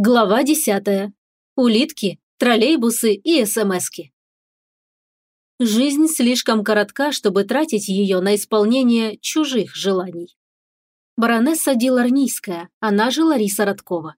Глава десятая. Улитки, троллейбусы и СМСки. Жизнь слишком коротка, чтобы тратить ее на исполнение чужих желаний. Баронесса Диларнийская, она же Лариса Родкова.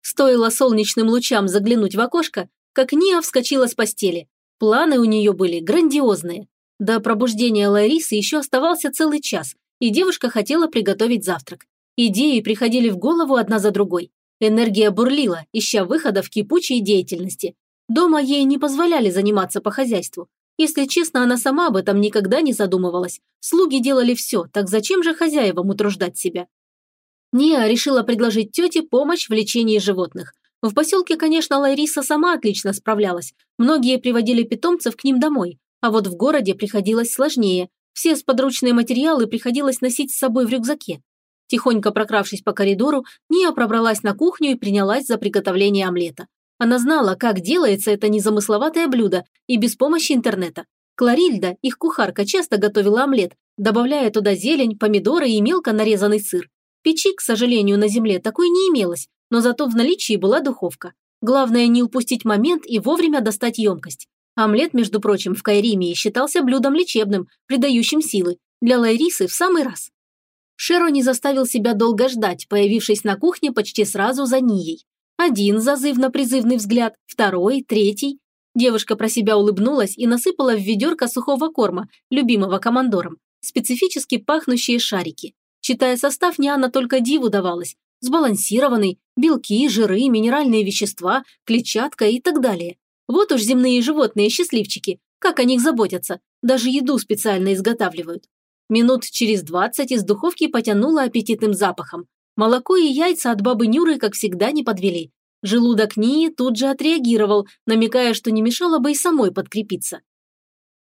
Стоило солнечным лучам заглянуть в окошко, как Ния вскочила с постели. Планы у нее были грандиозные. До пробуждения Ларисы еще оставался целый час, и девушка хотела приготовить завтрак. Идеи приходили в голову одна за другой. Энергия бурлила, ища выхода в кипучей деятельности. Дома ей не позволяли заниматься по хозяйству. Если честно, она сама об этом никогда не задумывалась. Слуги делали все, так зачем же хозяевам утруждать себя? Ния решила предложить тете помощь в лечении животных. В поселке, конечно, Лариса сама отлично справлялась. Многие приводили питомцев к ним домой. А вот в городе приходилось сложнее. Все сподручные материалы приходилось носить с собой в рюкзаке. Тихонько прокравшись по коридору, Ния пробралась на кухню и принялась за приготовление омлета. Она знала, как делается это незамысловатое блюдо, и без помощи интернета. Кларильда, их кухарка, часто готовила омлет, добавляя туда зелень, помидоры и мелко нарезанный сыр. Печи, к сожалению, на земле такой не имелось, но зато в наличии была духовка. Главное не упустить момент и вовремя достать емкость. Омлет, между прочим, в Кайримии считался блюдом лечебным, придающим силы. Для Лайрисы в самый раз. Шеро не заставил себя долго ждать, появившись на кухне почти сразу за Нией. Один зазывно-призывный взгляд, второй, третий. Девушка про себя улыбнулась и насыпала в ведерко сухого корма, любимого командором, специфически пахнущие шарики. Читая состав, Ниана только диву давалась. Сбалансированный, белки, жиры, минеральные вещества, клетчатка и так далее. Вот уж земные животные счастливчики, как о них заботятся, даже еду специально изготавливают. Минут через двадцать из духовки потянуло аппетитным запахом. Молоко и яйца от бабы Нюры, как всегда, не подвели. Желудок Нии тут же отреагировал, намекая, что не мешало бы и самой подкрепиться.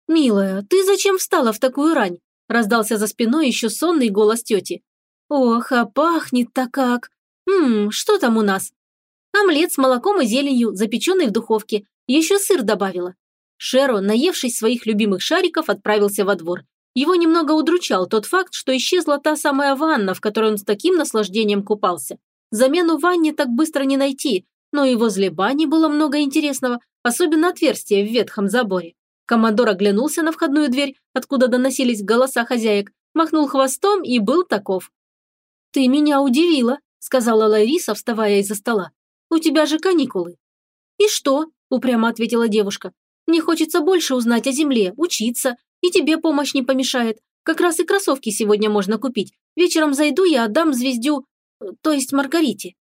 «Милая, ты зачем встала в такую рань?» – раздался за спиной еще сонный голос тети. «Ох, а пахнет-то как! Ммм, что там у нас?» «Омлет с молоком и зеленью, запеченный в духовке. Еще сыр добавила». Шеро, наевшись своих любимых шариков, отправился во двор. Его немного удручал тот факт, что исчезла та самая ванна, в которой он с таким наслаждением купался. Замену ванне так быстро не найти, но и возле бани было много интересного, особенно отверстие в ветхом заборе. Командор оглянулся на входную дверь, откуда доносились голоса хозяек, махнул хвостом и был таков. «Ты меня удивила», – сказала Лариса, вставая из-за стола. «У тебя же каникулы». «И что?» – упрямо ответила девушка. «Мне хочется больше узнать о земле, учиться, и тебе помощь не помешает. Как раз и кроссовки сегодня можно купить. Вечером зайду и отдам звездю, э, то есть Маргарите».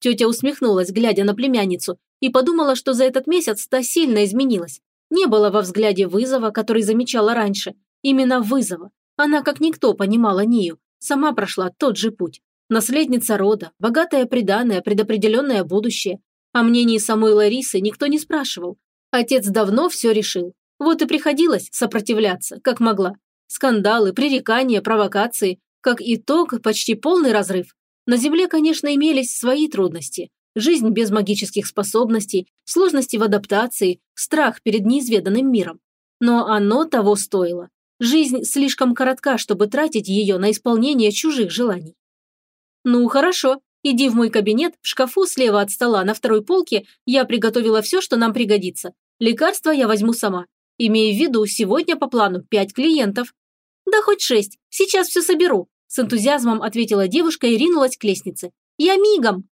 Тетя усмехнулась, глядя на племянницу, и подумала, что за этот месяц та сильно изменилась. Не было во взгляде вызова, который замечала раньше. Именно вызова. Она, как никто, понимала Нию. Сама прошла тот же путь. Наследница рода, богатая приданное, предопределенное будущее. О мнении самой Ларисы никто не спрашивал. Отец давно все решил. Вот и приходилось сопротивляться, как могла. Скандалы, пререкания, провокации. Как итог, почти полный разрыв. На Земле, конечно, имелись свои трудности. Жизнь без магических способностей, сложности в адаптации, страх перед неизведанным миром. Но оно того стоило. Жизнь слишком коротка, чтобы тратить ее на исполнение чужих желаний. Ну, хорошо, иди в мой кабинет, в шкафу слева от стола на второй полке я приготовила все, что нам пригодится. Лекарства я возьму сама. Имея в виду, сегодня по плану пять клиентов. Да хоть шесть, сейчас все соберу, с энтузиазмом ответила девушка и ринулась к лестнице. Я мигом.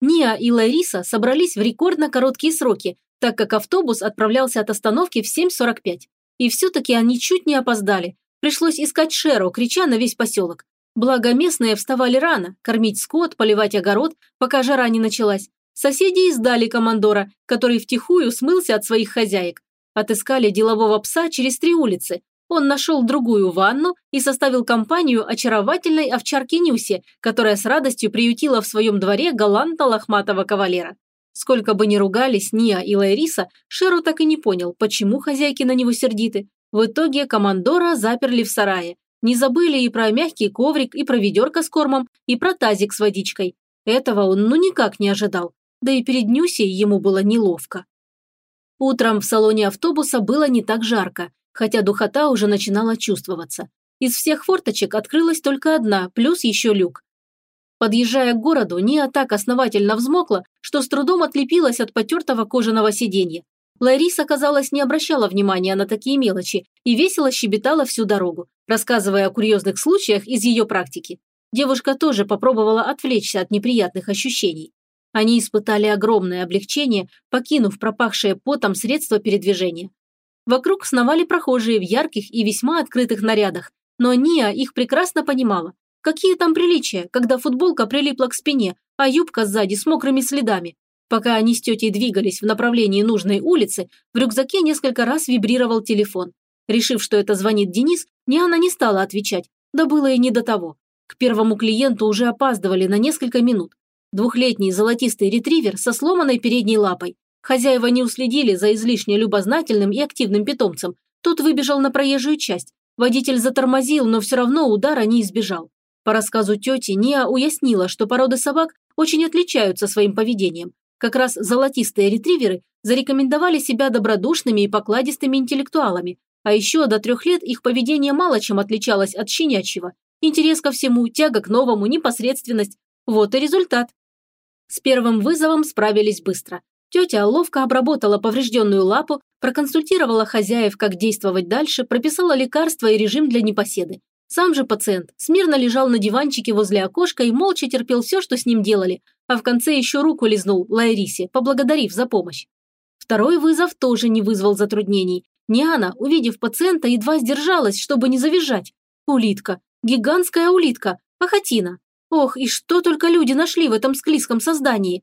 Ния и Лариса собрались в рекордно короткие сроки, так как автобус отправлялся от остановки в 7.45. И все-таки они чуть не опоздали. Пришлось искать Шеру, крича на весь поселок. Благо местные вставали рано, кормить скот, поливать огород, пока жара не началась. Соседи издали командора, который втихую смылся от своих хозяек. Отыскали делового пса через три улицы. Он нашел другую ванну и составил компанию очаровательной овчарке Нюсе, которая с радостью приютила в своем дворе галантно-лохматого кавалера. Сколько бы ни ругались Ния и Лайриса, Шеру так и не понял, почему хозяйки на него сердиты. В итоге командора заперли в сарае. Не забыли и про мягкий коврик, и про ведерко с кормом, и про тазик с водичкой. Этого он ну никак не ожидал. Да и перед Нюсей ему было неловко. Утром в салоне автобуса было не так жарко, хотя духота уже начинала чувствоваться. Из всех форточек открылась только одна, плюс еще люк. Подъезжая к городу, Ния так основательно взмокла, что с трудом отлепилась от потертого кожаного сиденья. Лариса, казалось, не обращала внимания на такие мелочи и весело щебетала всю дорогу, рассказывая о курьезных случаях из ее практики. Девушка тоже попробовала отвлечься от неприятных ощущений. Они испытали огромное облегчение, покинув пропахшее потом средство передвижения. Вокруг сновали прохожие в ярких и весьма открытых нарядах, но Ния их прекрасно понимала. Какие там приличия, когда футболка прилипла к спине, а юбка сзади с мокрыми следами? Пока они с тетей двигались в направлении нужной улицы, в рюкзаке несколько раз вибрировал телефон. Решив, что это звонит Денис, Ниана не стала отвечать, да было и не до того. К первому клиенту уже опаздывали на несколько минут. Двухлетний золотистый ретривер со сломанной передней лапой. Хозяева не уследили за излишне любознательным и активным питомцем. Тот выбежал на проезжую часть. Водитель затормозил, но все равно удара не избежал. По рассказу тети, Ния уяснила, что породы собак очень отличаются своим поведением. Как раз золотистые ретриверы зарекомендовали себя добродушными и покладистыми интеллектуалами, а еще до трех лет их поведение мало чем отличалось от щенячьего. Интерес ко всему, тяга к новому, непосредственность. Вот и результат. С первым вызовом справились быстро. Тетя ловко обработала поврежденную лапу, проконсультировала хозяев, как действовать дальше, прописала лекарства и режим для непоседы. Сам же пациент смирно лежал на диванчике возле окошка и молча терпел все, что с ним делали, а в конце еще руку лизнул Лайрисе, поблагодарив за помощь. Второй вызов тоже не вызвал затруднений. Ниана, увидев пациента, едва сдержалась, чтобы не завизжать. Улитка. Гигантская улитка. Ахатина. Ох, и что только люди нашли в этом склизком создании.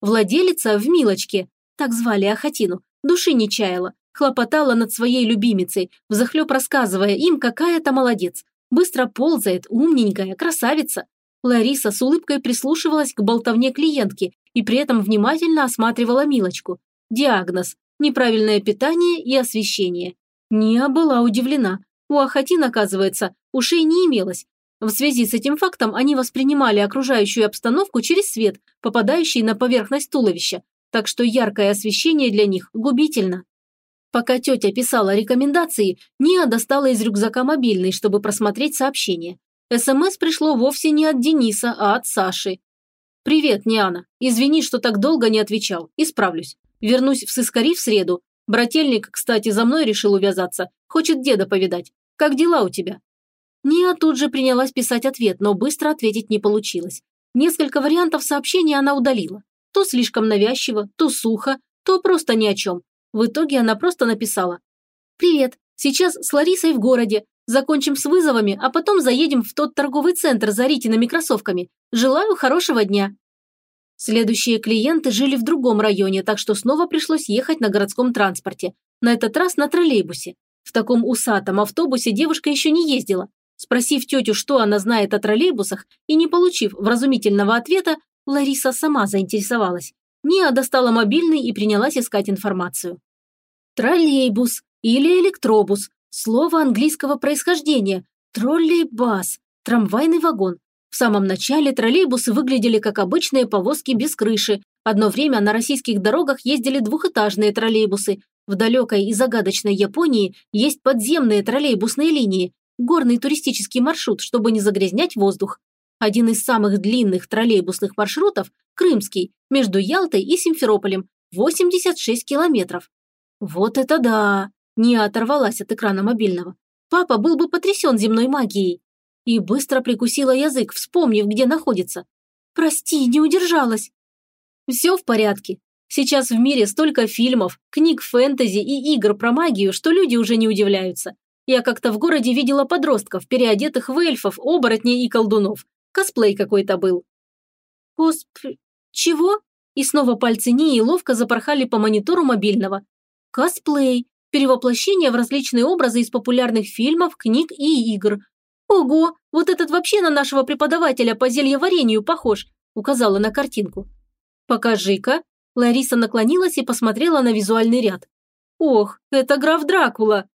Владелица в Милочке, так звали Ахатину, души не чаяла, хлопотала над своей любимицей, взахлеб рассказывая им, какая то молодец. Быстро ползает, умненькая, красавица. Лариса с улыбкой прислушивалась к болтовне клиентки и при этом внимательно осматривала Милочку. Диагноз – неправильное питание и освещение. Ния была удивлена. У Ахатин, оказывается, ушей не имелось. В связи с этим фактом они воспринимали окружающую обстановку через свет, попадающий на поверхность туловища, так что яркое освещение для них губительно. Пока тетя писала рекомендации, Ния достала из рюкзака мобильный, чтобы просмотреть сообщение. СМС пришло вовсе не от Дениса, а от Саши. «Привет, Ниана. Извини, что так долго не отвечал. Исправлюсь. Вернусь в сыскари в среду. Брательник, кстати, за мной решил увязаться. Хочет деда повидать. Как дела у тебя?» Ния тут же принялась писать ответ, но быстро ответить не получилось. Несколько вариантов сообщения она удалила. То слишком навязчиво, то сухо, то просто ни о чем. В итоге она просто написала. «Привет. Сейчас с Ларисой в городе. Закончим с вызовами, а потом заедем в тот торговый центр за Ритиными кроссовками. Желаю хорошего дня». Следующие клиенты жили в другом районе, так что снова пришлось ехать на городском транспорте. На этот раз на троллейбусе. В таком усатом автобусе девушка еще не ездила. Спросив тетю, что она знает о троллейбусах, и не получив вразумительного ответа, Лариса сама заинтересовалась. Ния достала мобильный и принялась искать информацию. Троллейбус или электробус Слово английского происхождения – троллейбас, трамвайный вагон. В самом начале троллейбусы выглядели как обычные повозки без крыши. Одно время на российских дорогах ездили двухэтажные троллейбусы. В далекой и загадочной Японии есть подземные троллейбусные линии, горный туристический маршрут, чтобы не загрязнять воздух. Один из самых длинных троллейбусных маршрутов – Крымский, между Ялтой и Симферополем, 86 километров. Вот это да! Не оторвалась от экрана мобильного. Папа был бы потрясен земной магией. И быстро прикусила язык, вспомнив, где находится. «Прости, не удержалась». «Все в порядке. Сейчас в мире столько фильмов, книг фэнтези и игр про магию, что люди уже не удивляются. Я как-то в городе видела подростков, переодетых в эльфов, оборотней и колдунов. Косплей какой-то был». «Косп... чего?» И снова пальцы Нии ловко запорхали по монитору мобильного. «Косплей перевоплощение в различные образы из популярных фильмов, книг и игр. «Ого, вот этот вообще на нашего преподавателя по зельеварению похож», указала на картинку. «Покажи-ка». Лариса наклонилась и посмотрела на визуальный ряд. «Ох, это граф Дракула!»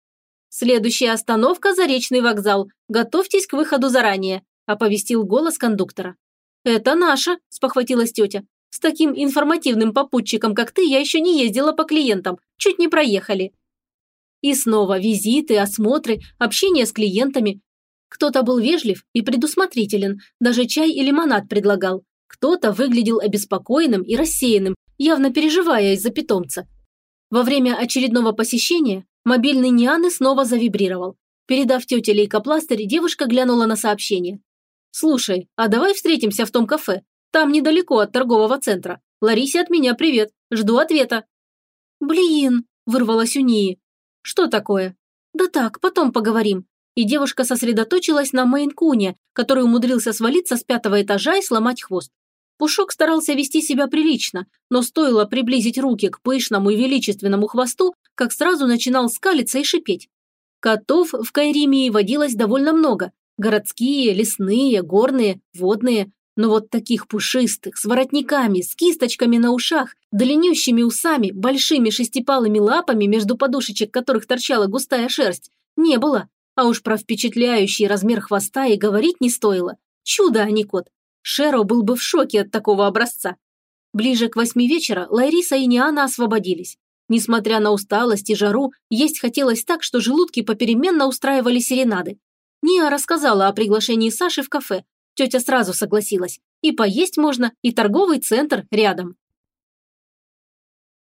«Следующая остановка – Заречный вокзал. Готовьтесь к выходу заранее», – оповестил голос кондуктора. «Это наша», – спохватилась тетя. «С таким информативным попутчиком, как ты, я еще не ездила по клиентам. Чуть не проехали». И снова визиты, осмотры, общение с клиентами. Кто-то был вежлив и предусмотрителен, даже чай и лимонад предлагал. Кто-то выглядел обеспокоенным и рассеянным, явно переживая из-за питомца. Во время очередного посещения мобильный Нианы снова завибрировал. Передав тете лейкопластырь, девушка глянула на сообщение. «Слушай, а давай встретимся в том кафе? Там недалеко от торгового центра. Ларисе от меня привет. Жду ответа». «Блин», – вырвалась у Нии. «Что такое?» «Да так, потом поговорим». И девушка сосредоточилась на Мейнкуне, который умудрился свалиться с пятого этажа и сломать хвост. Пушок старался вести себя прилично, но стоило приблизить руки к пышному и величественному хвосту, как сразу начинал скалиться и шипеть. Котов в Кайримии водилось довольно много. Городские, лесные, горные, водные. Но вот таких пушистых, с воротниками, с кисточками на ушах, длиннющими усами, большими шестипалыми лапами, между подушечек которых торчала густая шерсть, не было. А уж про впечатляющий размер хвоста и говорить не стоило. Чудо, а не кот. Шеро был бы в шоке от такого образца. Ближе к восьми вечера Лариса и Ниана освободились. Несмотря на усталость и жару, есть хотелось так, что желудки попеременно устраивали серенады. Ния рассказала о приглашении Саши в кафе. Тетя сразу согласилась. И поесть можно, и торговый центр рядом.